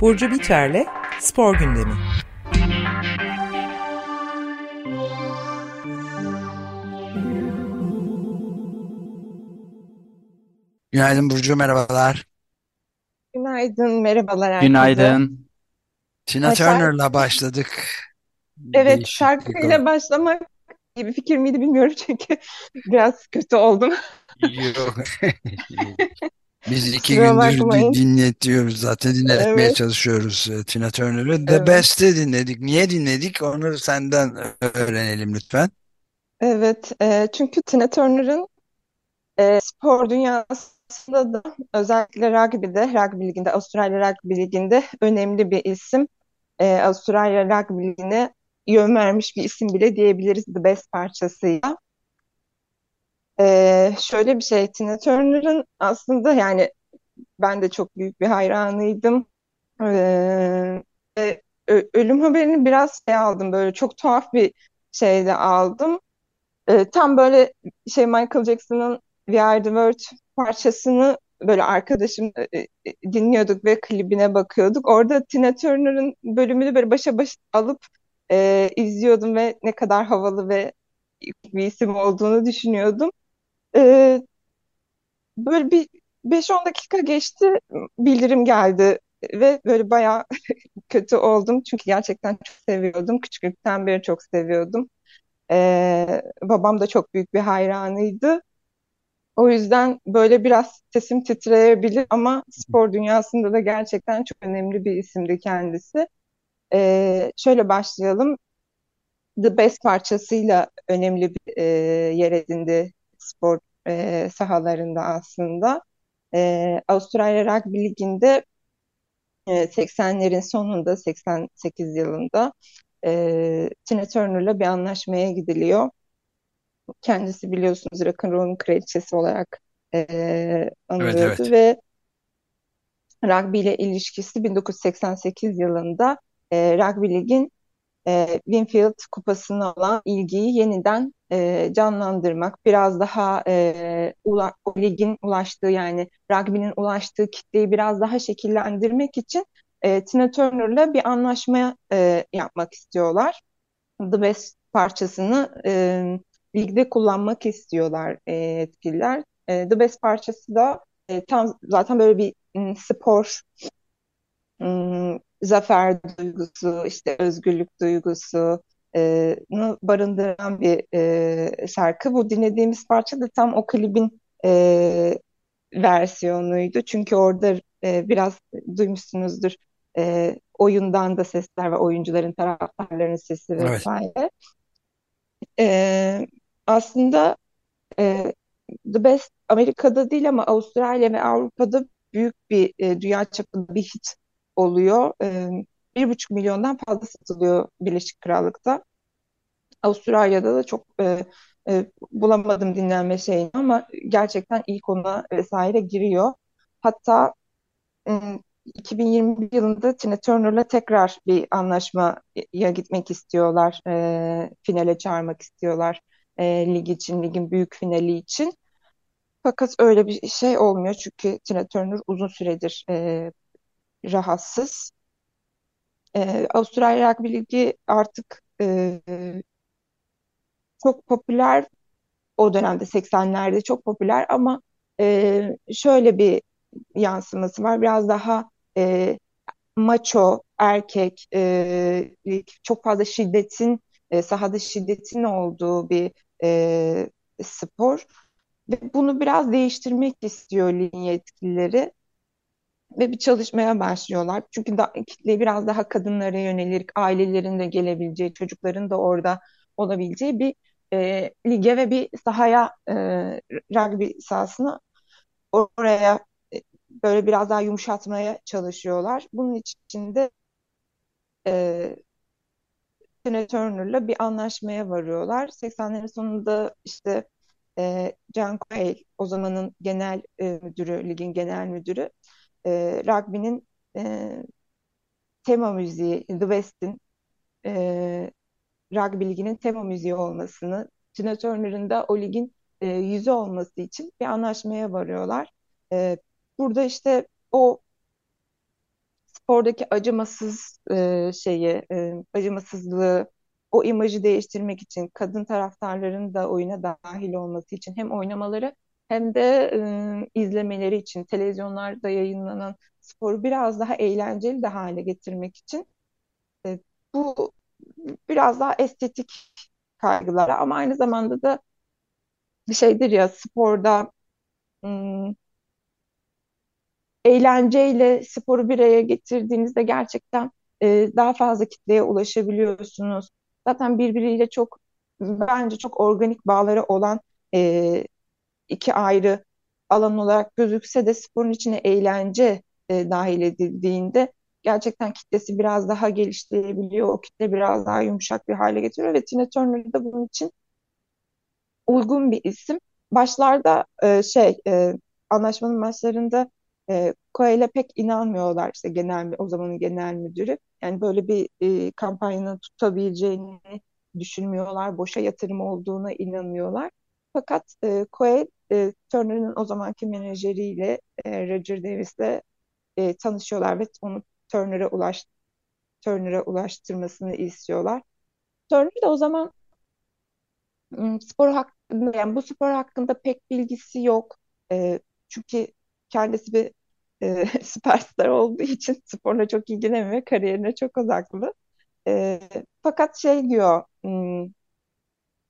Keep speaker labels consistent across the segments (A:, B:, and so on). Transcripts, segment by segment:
A: Burcu Biterle Spor Gündemi.
B: Günaydın Burcu, merhabalar.
C: Günaydın, merhabalar herkese.
D: Günaydın.
B: Tina Turner'la başladık.
C: evet,
B: Değişik bir
C: şarkıyla
B: konu.
C: başlamak gibi fikir miydi bilmiyorum çünkü biraz kötü oldum.
B: Yok. Biz iki
C: Kusura
B: gündür
C: bakmayın.
B: dinletiyoruz zaten dinletmeye
C: Evet,
B: çalışıyoruz e, Tina Turner'ı. The
C: evet,
B: Best'i dinledik. Niye dinledik? Onu senden öğrenelim lütfen.
C: evet. Ee, çünkü Tina Turner'ın e, spor dünyasında da özellikle rugby'de, rugby liginde, Avustralya Rugby Ligi'nde önemli bir isim. Ee, Avustralya Rugby Ligi'ne yön vermiş bir isim bile diyebiliriz The Best parçasıyla. Ee, şöyle bir şey, Tina Turner'ın aslında yani ben de çok büyük bir hayranıydım. Ee, ölüm haberini biraz şey aldım böyle çok tuhaf bir şeyde aldım. Ee, tam böyle şey Michael Jackson'ın We Are The World parçasını böyle arkadaşım e, e, dinliyorduk ve klibine bakıyorduk. Orada Tina Turner'ın bölümünü böyle başa baş alıp e, izliyordum ve ne kadar havalı ve bir isim olduğunu düşünüyordum. Ee, böyle bir 5-10 dakika geçti bildirim geldi ve böyle bayağı kötü oldum çünkü gerçekten çok seviyordum. Küçüklükten beri çok seviyordum. Ee, babam da çok büyük bir hayranıydı. O yüzden böyle biraz sesim titreyebilir ama spor dünyasında da gerçekten çok önemli bir isimdi kendisi. Ee, şöyle başlayalım. The Best parçasıyla önemli bir e, yer edindi spor e, sahalarında aslında. E, Avustralya Rugby Ligi'nde e, 80'lerin sonunda 88 yılında e, Tina Turner'la bir anlaşmaya gidiliyor. Kendisi biliyorsunuz rock'n'roll'un kraliçesi olarak e,
B: Evet,
C: anılıyordu
B: evet.
C: ve rugby ile ilişkisi 1988 yılında e, Rugby Lig'in e, Winfield Kupası'na olan ilgiyi yeniden e, canlandırmak, biraz daha e, ula- o ligin ulaştığı yani rugby'nin ulaştığı kitleyi biraz daha şekillendirmek için e, Tina Turner'la bir anlaşma e, yapmak istiyorlar. The Best parçasını e, ligde kullanmak istiyorlar e, yetkililer. E, The Best parçası da e, tam zaten böyle bir m, spor hmm, zafer duygusu, işte özgürlük duygusu e, barındıran bir e, şarkı. Bu dinlediğimiz parça da tam o klibin e, versiyonuydu. Çünkü orada e, biraz duymuşsunuzdur e, oyundan da sesler ve oyuncuların, taraftarların sesi
B: Evet.
C: vesaire. E, aslında e, The Best Amerika'da değil ama Avustralya ve Avrupa'da büyük bir e, dünya çapında bir hit oluyor. E, bir buçuk milyondan fazla satılıyor Birleşik Krallık'ta. Avustralya'da da çok e, e, bulamadım dinlenme şeyini ama gerçekten ilk ona vesaire giriyor. Hatta e, 2021 yılında Tina Turner'la tekrar bir anlaşmaya gitmek istiyorlar. E, finale çağırmak istiyorlar e, lig için, ligin büyük finali için. Fakat öyle bir şey olmuyor çünkü Tina Turner uzun süredir e, rahatsız. E, Avustralya Rugby Ligi artık e, çok popüler o dönemde 80'lerde çok popüler ama e, şöyle bir yansıması var. Biraz daha e, maço, erkek, e, çok fazla şiddetin, e, sahada şiddetin olduğu bir e, spor. Ve bunu biraz değiştirmek istiyor ligin yetkilileri ve bir çalışmaya başlıyorlar. Çünkü da, kitle biraz daha kadınlara yönelik, ailelerin de gelebileceği, çocukların da orada olabileceği bir e, lige ve bir sahaya, e, rugby sahasına oraya e, böyle biraz daha yumuşatmaya çalışıyorlar. Bunun için de e, Tina Turner'la bir anlaşmaya varıyorlar. 80'lerin sonunda işte e, John Quayle, o zamanın genel e, müdürü, ligin genel müdürü, e, rugby'nin e, tema müziği, The West'in e, rugby liginin tema müziği olmasını, Tina Turner'ın da o ligin e, yüzü olması için bir anlaşmaya varıyorlar. E, burada işte o spordaki acımasız e, şeyi, e, acımasızlığı, o imajı değiştirmek için kadın taraftarların da oyuna dahil olması için hem oynamaları hem de e, izlemeleri için televizyonlarda yayınlanan sporu biraz daha eğlenceli de hale getirmek için e, bu biraz daha estetik kaygılara ama aynı zamanda da bir şeydir ya sporda eğlenceyle sporu bir araya getirdiğinizde gerçekten e, daha fazla kitleye ulaşabiliyorsunuz. Zaten birbiriyle çok bence çok organik bağları olan e, iki ayrı alan olarak gözükse de sporun içine eğlence e, dahil edildiğinde gerçekten kitlesi biraz daha geliştirebiliyor. O kitle biraz daha yumuşak bir hale getiriyor ve Tina Turner da bunun için uygun bir isim. Başlarda e, şey e, anlaşmanın başlarında e, Koel'e pek inanmıyorlar işte genel o zamanın genel müdürü. Yani böyle bir e, kampanyanın tutabileceğini düşünmüyorlar. Boşa yatırım olduğuna inanıyorlar. Fakat e, Coel e, Turner'ın o zamanki menajeriyle e, Roger Davis'le e, tanışıyorlar ve onu Turner'a ulaş Turner'a ulaştırmasını istiyorlar. Turner de o zaman spor hakkında yani bu spor hakkında pek bilgisi yok. E, çünkü kendisi bir e, süperstar olduğu için sporla çok ilgilenmiyor, kariyerine çok odaklı. E, fakat şey diyor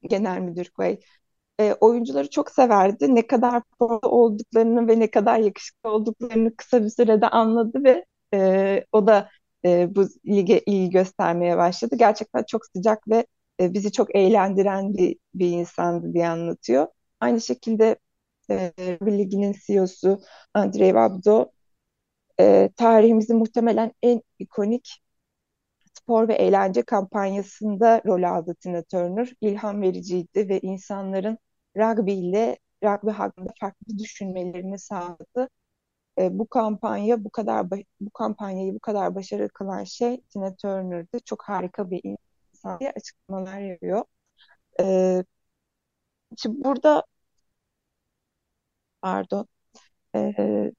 C: genel müdür Quay, e, oyuncuları çok severdi. Ne kadar formda olduklarını ve ne kadar yakışıklı olduklarını kısa bir sürede anladı ve e, o da e, bu lige ilgi göstermeye başladı. Gerçekten çok sıcak ve e, bizi çok eğlendiren bir, bir insandı diye anlatıyor. Aynı şekilde e, bir liginin CEO'su Andrei Vabdo e, tarihimizin muhtemelen en ikonik spor ve eğlence kampanyasında rol aldı Tina Turner. İlham vericiydi ve insanların rugby ile rugby hakkında farklı düşünmelerini sağladı. E, bu kampanya bu kadar bu kampanyayı bu kadar başarılı kılan şey Tina Turner'dı. Çok harika bir insan diye açıklamalar yapıyor. E, şimdi burada pardon e,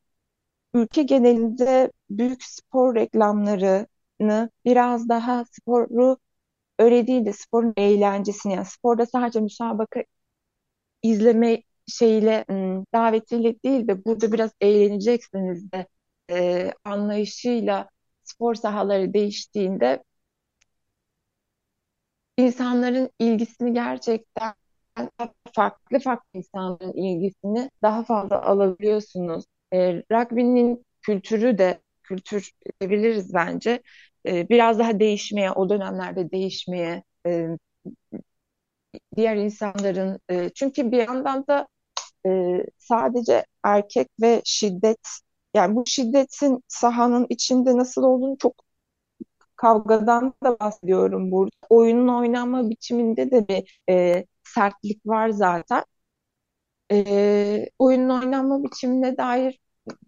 C: ülke genelinde büyük spor reklamlarını biraz daha sporu öyle değil de sporun eğlencesini yani sporda sadece müsabaka izleme şeyle davetiyle değil de burada biraz eğleneceksiniz de e, anlayışıyla spor sahaları değiştiğinde insanların ilgisini gerçekten farklı farklı insanların ilgisini daha fazla alabiliyorsunuz. E, rugby'nin kültürü de kültür diyebiliriz bence. E, biraz daha değişmeye, o dönemlerde değişmeye, e, diğer insanların e, çünkü bir yandan da e, sadece erkek ve şiddet yani bu şiddetin sahanın içinde nasıl olduğunu çok kavgadan da bahsediyorum burada. Oyunun oynanma biçiminde de bir e, sertlik var zaten. E, oyunun oynanma biçimine dair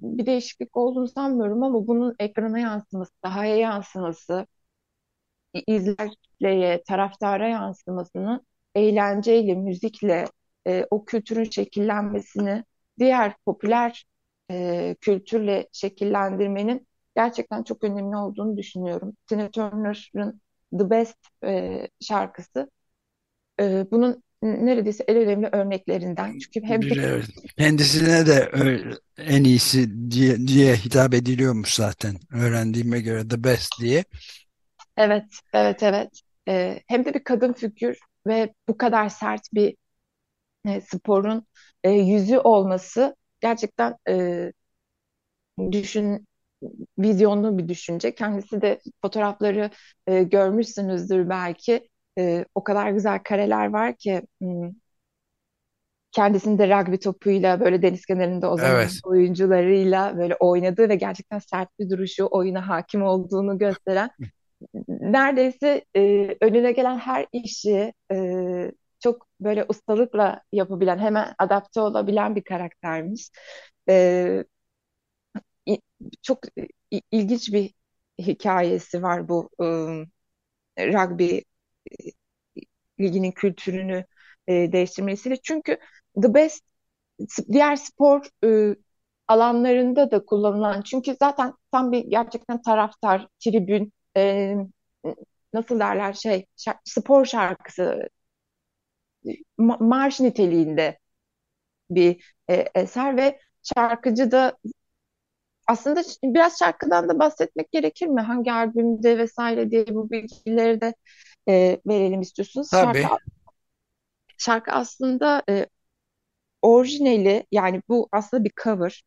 C: bir değişiklik olduğunu sanmıyorum ama bunun ekrana yansıması, sahaya yansıması, izleyiciye, taraftara yansımasını eğlenceyle, müzikle e, o kültürün şekillenmesini diğer popüler e, kültürle şekillendirmenin gerçekten çok önemli olduğunu düşünüyorum. Tina Turner'ın The Best e, şarkısı e, bunun neredeyse en önemli örneklerinden. Çünkü hem
B: evet. kendisine de en iyisi diye, diye hitap ediliyormuş zaten öğrendiğime göre The Best diye.
C: Evet, evet, evet. E, hem de bir kadın figür ve bu kadar sert bir e, sporun e, yüzü olması gerçekten e, düşün vizyonlu bir düşünce. Kendisi de fotoğrafları e, görmüşsünüzdür belki. E, o kadar güzel kareler var ki hmm, kendisinde rugby topuyla böyle deniz kenarında o zaman
B: Evet.
C: oyuncularıyla böyle oynadığı ve gerçekten sert bir duruşu, oyuna hakim olduğunu gösteren neredeyse e, önüne gelen her işi e, çok böyle ustalıkla yapabilen, hemen adapte olabilen bir karaktermiş. E, çok ilginç bir hikayesi var bu e, rugby e, liginin kültürünü e, değiştirmesiyle. Çünkü the best diğer spor e, alanlarında da kullanılan çünkü zaten tam bir gerçekten taraftar, tribün, e, nasıl derler şey şark- spor şarkısı, ma- marş niteliğinde bir e, eser ve şarkıcı da aslında biraz şarkıdan da bahsetmek gerekir mi? Hangi albümde vesaire diye bu bilgileri de e, verelim istiyorsunuz. Şarkı
B: Tabii.
C: şarkı aslında e, orijinali yani bu aslında bir cover.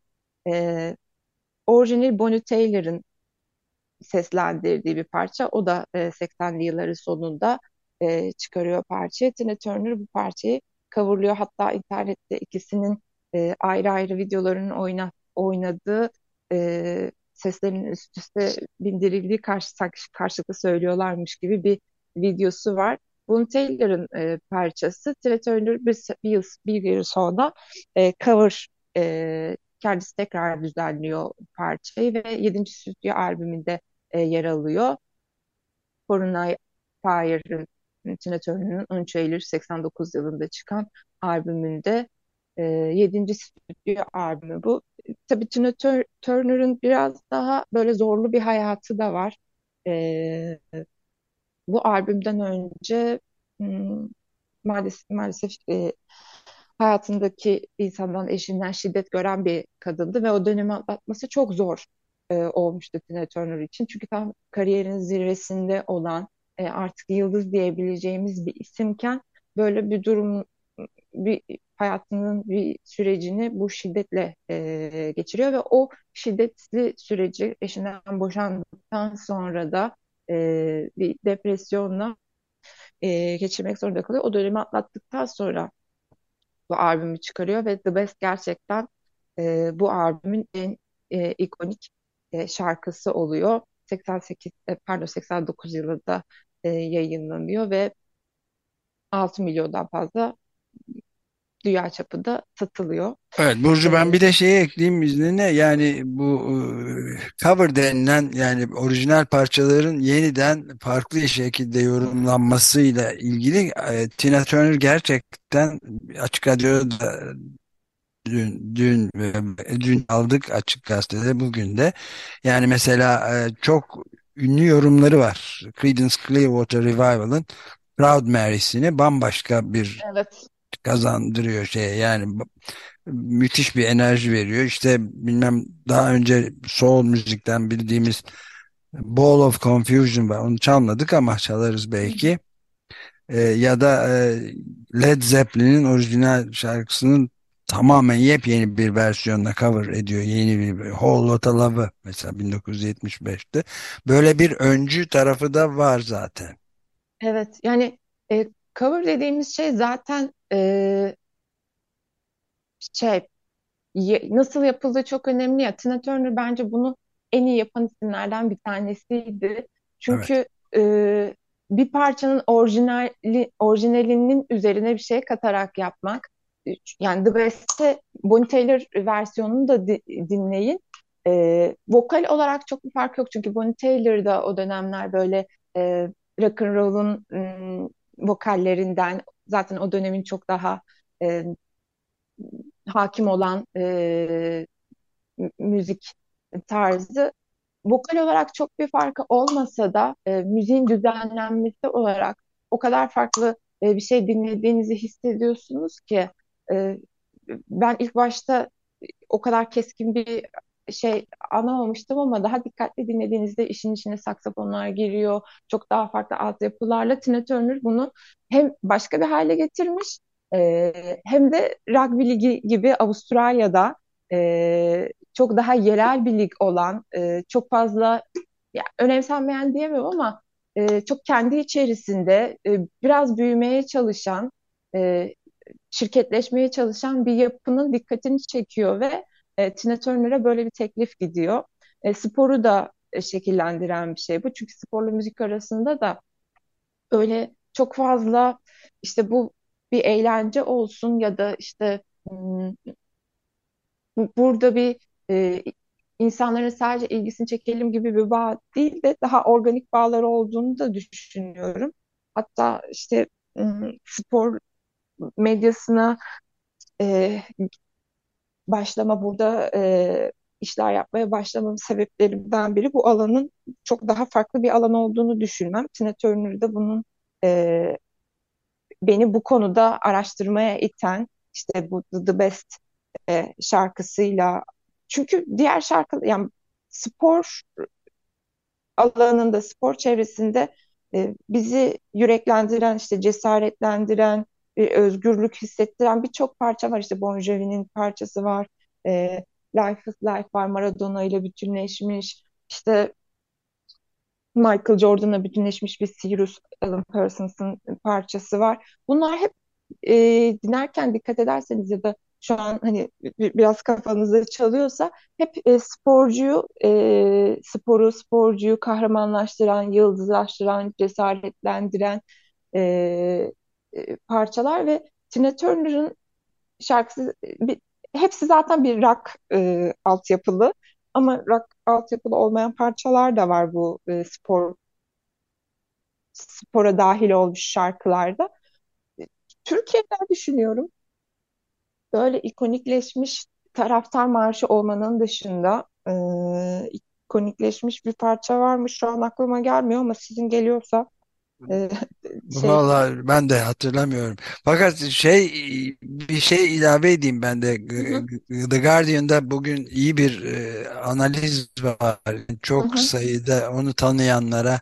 C: E, orijinal Bonnie Tyler'ın seslendirdiği bir parça. O da e, 80'li yılları sonunda e, çıkarıyor parçayı. Tina Turner bu parçayı coverlıyor. Hatta internette ikisinin e, ayrı ayrı videolarının oyna, oynadığı e, seslerinin üst üste bindirildiği karşı, karşılıklı söylüyorlarmış gibi bir videosu var. Bonnie Taylor'ın e, parçası. Tina Turner bir, bir, yıl, bir yıl sonra e, cover e, kendisi tekrar düzenliyor parçayı ve 7. stüdyo albümünde e, yer alıyor. Corona Fire'ın Tina Turner'ın 13 Eylül 89 yılında çıkan albümünde e, 7. stüdyo albümü bu. Tabii Tina Turner'ın biraz daha böyle zorlu bir hayatı da var. E, bu albümden önce hmm, maalesef, maalesef e, hayatındaki insandan, eşinden şiddet gören bir kadındı ve o dönemi atlatması çok zor e, olmuştu Tina Turner için. Çünkü tam kariyerin zirvesinde olan e, artık yıldız diyebileceğimiz bir isimken böyle bir durum bir hayatının bir sürecini bu şiddetle e, geçiriyor ve o şiddetli süreci eşinden boşandıktan sonra da e, bir depresyonla e, geçirmek zorunda kalıyor. O dönemi atlattıktan sonra bu albümü çıkarıyor ve The Best gerçekten e, bu albümün en e, ikonik e, şarkısı oluyor. 88 e, pardon 89 yılında e, yayınlanıyor ve 6 milyondan fazla dünya çapında satılıyor.
B: Evet Burcu ben
C: E,
B: bir de şeyi ekleyeyim izninle yani bu e, cover denilen yani orijinal parçaların yeniden farklı şekilde yorumlanmasıyla ilgili e, Tina Turner gerçekten açık radyoda da dün, dün, e, dün aldık açık gazetede bugün de yani mesela çok ünlü yorumları var Creedence Clearwater Revival'ın Proud Mary'sini bambaşka bir
C: evet.
B: Kazandırıyor şeye yani müthiş bir enerji veriyor. İşte bilmem daha önce soul müzikten bildiğimiz Ball of Confusion var. Onu çalmadık ama çalarız belki. Ee, ya da e, Led Zeppelin'in orijinal şarkısının tamamen yepyeni bir versiyonla cover ediyor. Yeni bir Whole Lotta Love'ı mesela 1975'te. Böyle bir öncü tarafı da var zaten.
C: Evet yani e, cover dediğimiz şey zaten e, şey nasıl yapıldığı çok önemli ya. Tina Turner bence bunu en iyi yapan isimlerden bir tanesiydi.
B: Evet.
C: Çünkü e, bir parçanın orijinali, orijinalinin üzerine bir şey katarak yapmak. Yani The Best'te Bonnie Tyler versiyonunu da di- dinleyin. E, vokal olarak çok bir fark yok. Çünkü Bonnie Tyler da o dönemler böyle e, rock and roll'un vokallerinden zaten o dönemin çok daha e, hakim olan e, müzik tarzı. Vokal olarak çok bir farkı olmasa da e, müziğin düzenlenmesi olarak o kadar farklı e, bir şey dinlediğinizi hissediyorsunuz ki e, ben ilk başta o kadar keskin bir şey anlamamıştım ama daha dikkatli dinlediğinizde işin içine saksafonlar giriyor. Çok daha farklı altyapılarla Tina Turner bunu hem başka bir hale getirmiş e, hem de rugby ligi gibi Avustralya'da e, çok daha yerel bir lig olan e, çok fazla ya, önemsenmeyen diyemem ama e, çok kendi içerisinde e, biraz büyümeye çalışan e, şirketleşmeye çalışan bir yapının dikkatini çekiyor ve e, Tina Turner'a böyle bir teklif gidiyor. E, sporu da e, şekillendiren bir şey bu. Çünkü sporla müzik arasında da öyle çok fazla işte bu bir eğlence olsun ya da işte hmm, burada bir e, insanların sadece ilgisini çekelim gibi bir bağ değil de daha organik bağlar olduğunu da düşünüyorum. Hatta işte spor medyasına e, başlama burada e, işler yapmaya başlamamın sebeplerimden biri bu alanın çok daha farklı bir alan olduğunu düşünmem. Tina Turner'da bunun e, beni bu konuda araştırmaya iten işte bu The Best e, şarkısıyla çünkü diğer şarkı yani spor alanında spor çevresinde e, bizi yüreklendiren işte cesaretlendiren e, özgürlük hissettiren birçok parça var. İşte Bon Jovi'nin parçası var. E, Life is Life var. Maradona ile bütünleşmiş. İşte Michael Jordan'la bütünleşmiş bir Cyrus Alan Parsons'ın parçası var. Bunlar hep e, dinlerken dikkat ederseniz ya da şu an hani biraz kafanızda çalıyorsa hep e, sporcuyu, e, sporu, sporcuyu kahramanlaştıran, yıldızlaştıran, cesaretlendiren e, e, parçalar ve Tina Turner'ın şarkısı bir, hepsi zaten bir rock e, altyapılı ama rock altyapılı olmayan parçalar da var bu e, spor spora dahil olmuş şarkılarda. Türkiye'den düşünüyorum. Böyle ikonikleşmiş taraftar marşı olmanın dışında e, ikonikleşmiş bir parça var mı? Şu an aklıma gelmiyor ama sizin geliyorsa e, şey
B: Vallahi ben de hatırlamıyorum. Fakat şey bir şey ilave edeyim ben de.
C: hı hı,
B: The Guardian'da bugün iyi bir e, analiz var.
C: hı
B: Çok
C: hı,
B: sayıda onu tanıyanlara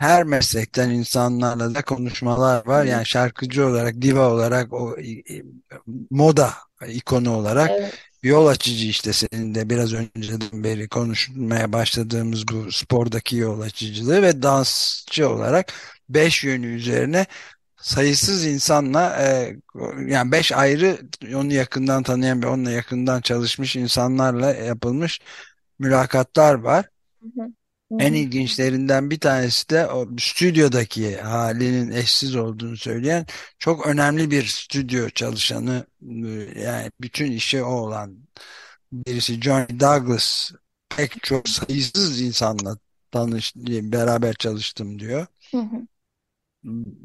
B: her meslekten insanlarla da konuşmalar var.
C: evet,
B: Yani şarkıcı olarak, diva olarak, o i- moda ikonu olarak
C: evet,
B: yol açıcı işte senin de biraz önceden beri konuşmaya başladığımız bu spordaki yol açıcılığı ve dansçı olarak beş yönü üzerine sayısız insanla e, yani beş ayrı onu yakından tanıyan ve onunla yakından çalışmış insanlarla yapılmış mülakatlar var.
C: hı hı, hı
B: En ilginçlerinden bir tanesi de o stüdyodaki halinin eşsiz olduğunu söyleyen çok önemli bir stüdyo çalışanı e, yani bütün işi o olan birisi Johnny Douglas pek çok sayısız insanla tanış beraber çalıştım diyor.
C: hı hı.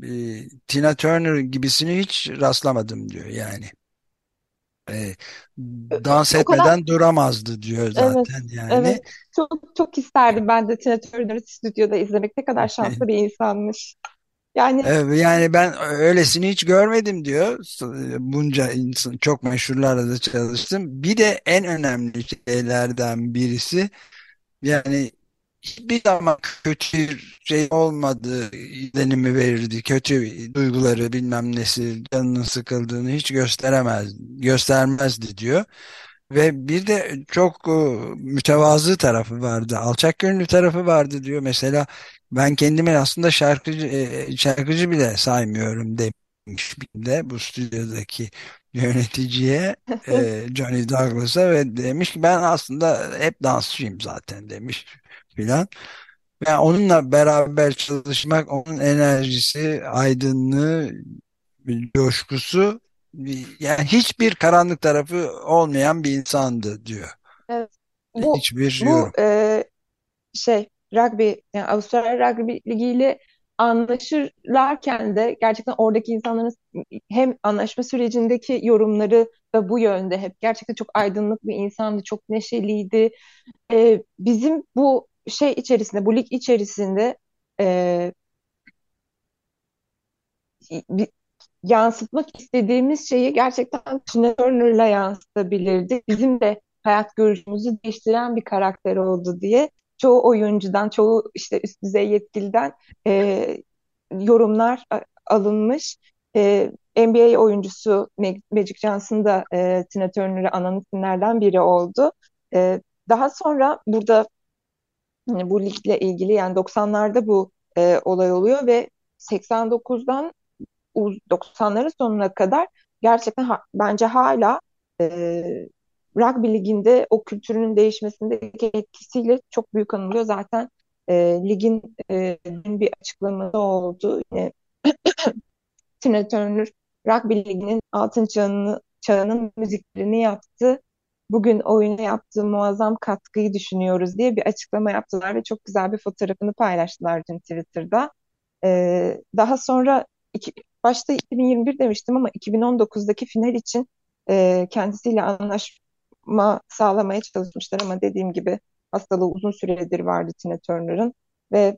B: E, Tina Turner gibisini hiç rastlamadım diyor yani. E, dans
C: O kadar
B: etmeden duramazdı diyor
C: evet,
B: zaten yani.
C: evet. Çok çok isterdim ben de Tina Turner'ı stüdyoda izlemek. Ne kadar şanslı bir insanmış. Yani
B: Evet, Yani ben öylesini hiç görmedim diyor. Bunca insan, çok meşhurlarla da çalıştım. Bir de en önemli şeylerden birisi yani hiçbir zaman kötü şey olmadığı izlenimi verirdi. Kötü duyguları bilmem nesi canının sıkıldığını hiç gösteremez, göstermezdi diyor. Ve bir de çok e, mütevazı tarafı vardı. Alçak gönüllü tarafı vardı diyor. Mesela ben kendimi aslında şarkıcı e, şarkıcı bile saymıyorum demiş bir de bu stüdyodaki yöneticiye e, Johnny Douglas'a ve demiş ki ben aslında hep dansçıyım zaten demiş filan. Ve onunla beraber çalışmak onun enerjisi, aydınlığı, coşkusu yani hiçbir karanlık tarafı olmayan bir insandı diyor.
C: evet, bu
B: Hiçbir
C: bu
B: yorum.
C: e, şey rugby yani Avustralya Rugby Ligi ile anlaşırlarken de gerçekten oradaki insanların hem anlaşma sürecindeki yorumları da bu yönde hep gerçekten çok aydınlık bir insandı, çok neşeliydi. Ee, bizim bu şey içerisinde, bu lig içerisinde e, yansıtmak istediğimiz şeyi gerçekten Tina Turner'la yansıtabilirdi. Bizim de hayat görüşümüzü değiştiren bir karakter oldu diye çoğu oyuncudan, çoğu işte üst düzey yetkiliden e, yorumlar alınmış. E, NBA oyuncusu Mag- Magic Johnson da e, Tina Turner'ı anan isimlerden biri oldu. E, daha sonra burada bu ligle ilgili yani 90'larda bu e, olay oluyor ve 89'dan uz- 90'ların sonuna kadar gerçekten ha- bence hala e, rugby liginde o kültürün değişmesindeki etkisiyle çok büyük anılıyor. Zaten e, ligin e, bir açıklaması oldu. Yine Tina Turner rugby liginin altın çağını, çağının müziklerini yaptı. Bugün oyuna yaptığı muazzam katkıyı düşünüyoruz diye bir açıklama yaptılar ve çok güzel bir fotoğrafını paylaştılar dün Twitter'da. Ee, daha sonra iki, başta 2021 demiştim ama 2019'daki final için e, kendisiyle sağlamaya çalışmışlar ama dediğim gibi hastalığı uzun süredir vardı Tina Turner'ın ve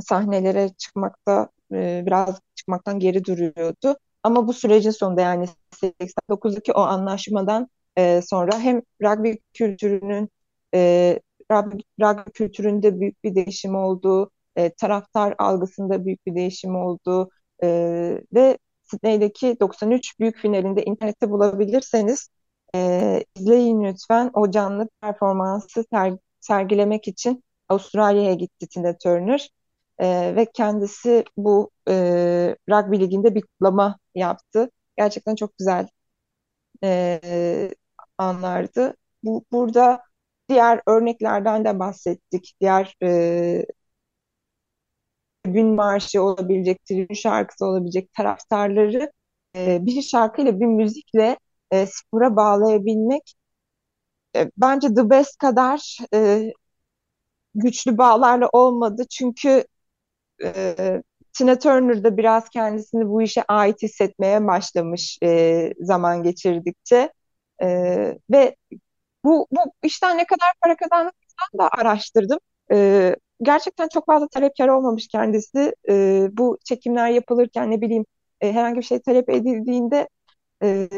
C: sahnelere çıkmakta e, biraz çıkmaktan geri duruyordu. Ama bu sürecin sonunda yani 89'daki o anlaşmadan e, sonra hem rugby kültürünün e, rugby, rugby kültüründe büyük bir değişim oldu, e, taraftar algısında büyük bir değişim oldu e, ve Sydney'deki 93 büyük finalinde internette bulabilirseniz e, izleyin lütfen. O canlı performansı ser, sergilemek için Avustralya'ya gitti Tina Turner. E, ve kendisi bu e, rugby liginde bir kutlama yaptı. Gerçekten çok güzel e, anlardı. Bu, burada diğer örneklerden de bahsettik. Diğer e, gün marşı olabilecek, tribün şarkısı olabilecek taraftarları e, bir şarkıyla, bir müzikle e, spora bağlayabilmek e, bence The Best kadar e, güçlü bağlarla olmadı. Çünkü e, Tina Turner da biraz kendisini bu işe ait hissetmeye başlamış e, zaman geçirdikçe. E, ve bu, bu işten ne kadar para kazandığını da araştırdım. E, gerçekten çok fazla talepkar olmamış kendisi. E, bu çekimler yapılırken ne bileyim e, herhangi bir şey talep edildiğinde e,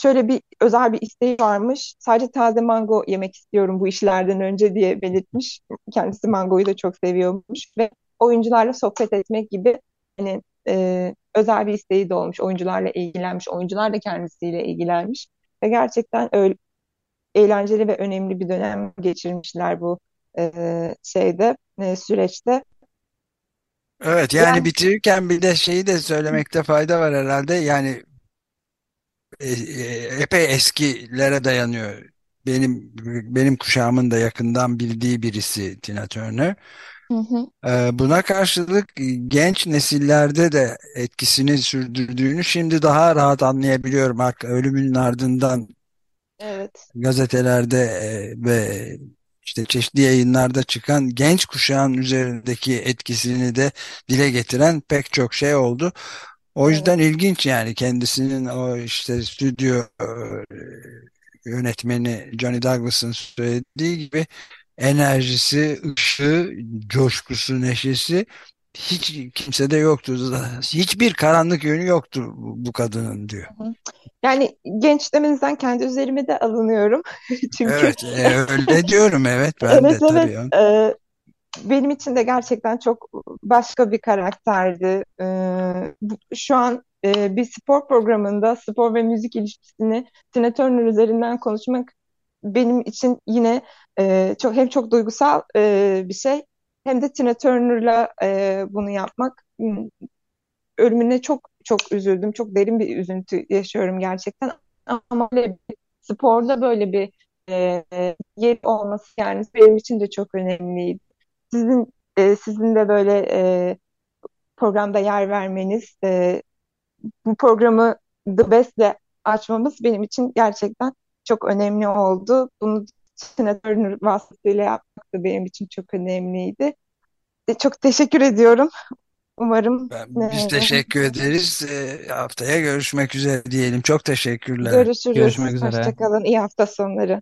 C: şöyle bir özel bir isteği varmış. Sadece taze mango yemek istiyorum bu işlerden önce diye belirtmiş. Kendisi mangoyu da çok seviyormuş ve oyuncularla sohbet etmek gibi hani e, özel bir isteği de olmuş. Oyuncularla ilgilenmiş, oyuncular da kendisiyle ilgilenmiş ve gerçekten öyle eğlenceli ve önemli bir dönem geçirmişler bu e, şeyde e, süreçte.
B: Evet yani, yani bitirirken bir de şeyi de söylemekte fayda var herhalde. Yani e, e, epey eskilere dayanıyor. Benim benim kuşağımın da yakından bildiği birisi Tina Turner. Hı hı. E, buna karşılık genç nesillerde de etkisini sürdürdüğünü şimdi daha rahat anlayabiliyorum. Ölümünün ardından
C: evet.
B: gazetelerde ve işte çeşitli yayınlarda çıkan genç kuşağın üzerindeki etkisini de dile getiren pek çok şey oldu. O yüzden evet. ilginç yani kendisinin o işte stüdyo e, yönetmeni Johnny Douglas'ın söylediği gibi enerjisi, ışığı, coşkusu, neşesi hiç kimsede yoktu. Hiçbir karanlık yönü yoktu bu kadının diyor.
C: Yani genç demenizden kendi üzerime de alınıyorum. Çünkü
B: Evet, e, öyle diyorum evet ben
C: evet
B: de
C: evet
B: tabii.
C: e, benim için de gerçekten çok başka bir karakterdi. E, şu an e, bir spor programında spor ve müzik ilişkisini Tina Turner üzerinden konuşmak benim için yine e, çok hem çok duygusal e, bir şey hem de Tina Turner'la e, bunu yapmak ölümüne çok çok üzüldüm. Çok derin bir üzüntü yaşıyorum gerçekten. Ama böyle bir, sporda böyle bir e, yer olması yani benim için de çok önemliydi. Sizin e, sizin de böyle e, programda yer vermeniz, e, bu programı The Best'le açmamız benim için gerçekten çok önemli oldu. Bunu Turner vasıtasıyla yapmak da benim için çok önemliydi. E, çok teşekkür ediyorum. Umarım.
B: Ben, biz teşekkür ederiz. E, haftaya görüşmek üzere diyelim. Çok teşekkürler.
C: Görüşürüz.
D: Görüşmek üzere.
C: Hoşçakalın. İyi hafta sonları.